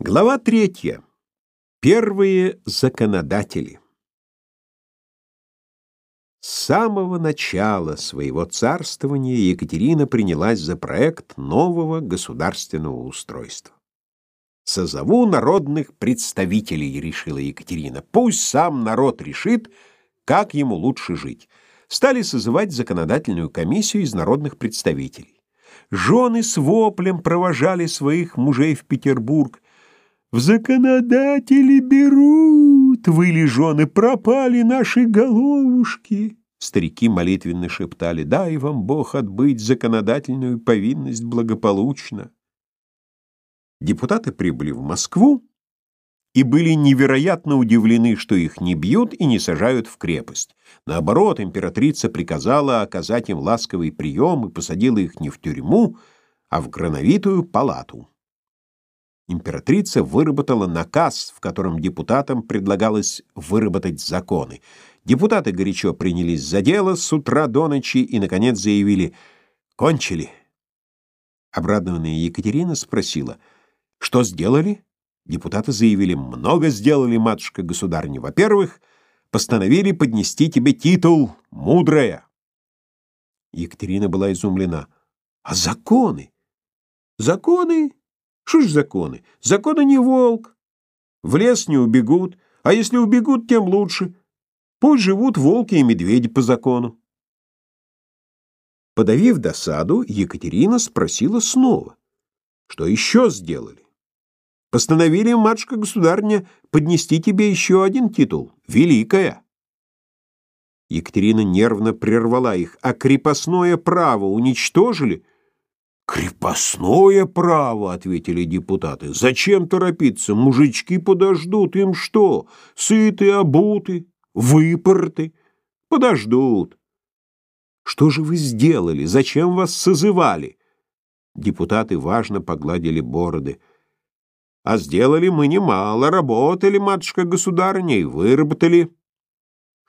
Глава третья. Первые законодатели. С самого начала своего царствования Екатерина принялась за проект нового государственного устройства. «Созову народных представителей», — решила Екатерина. «Пусть сам народ решит, как ему лучше жить». Стали созывать законодательную комиссию из народных представителей. Жены с воплем провожали своих мужей в Петербург, в законодатели берут, выли жены, пропали наши головушки. Старики молитвенно шептали, дай вам Бог отбыть законодательную повинность благополучно. Депутаты прибыли в Москву и были невероятно удивлены, что их не бьют и не сажают в крепость. Наоборот, императрица приказала оказать им ласковый прием и посадила их не в тюрьму, а в грановитую палату. Императрица выработала наказ, в котором депутатам предлагалось выработать законы. Депутаты горячо принялись за дело с утра до ночи и, наконец, заявили «Кончили». Обрадованная Екатерина спросила «Что сделали?» Депутаты заявили «Много сделали, матушка-государня. Во-первых, постановили поднести тебе титул «Мудрая». Екатерина была изумлена. «А законы?» «Законы?» Что ж законы? Законы не волк. В лес не убегут, а если убегут, тем лучше. Пусть живут волки и медведи по закону. Подавив досаду, Екатерина спросила снова. Что еще сделали? Постановили, матушка-государня, поднести тебе еще один титул — Великая. Екатерина нервно прервала их. А крепостное право уничтожили — «Крепостное право», — ответили депутаты. «Зачем торопиться? Мужички подождут. Им что? Сыты, обуты, выпорты. Подождут». «Что же вы сделали? Зачем вас созывали?» Депутаты важно погладили бороды. «А сделали мы немало, работали, матушка-государыня, и выработали».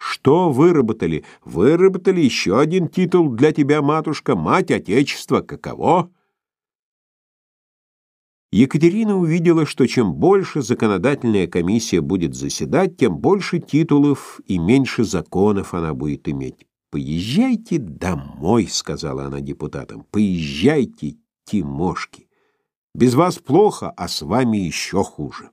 Что выработали? Выработали еще один титул для тебя, матушка, мать Отечества. Каково? Екатерина увидела, что чем больше законодательная комиссия будет заседать, тем больше титулов и меньше законов она будет иметь. «Поезжайте домой», — сказала она депутатам, — «поезжайте, Тимошки. Без вас плохо, а с вами еще хуже».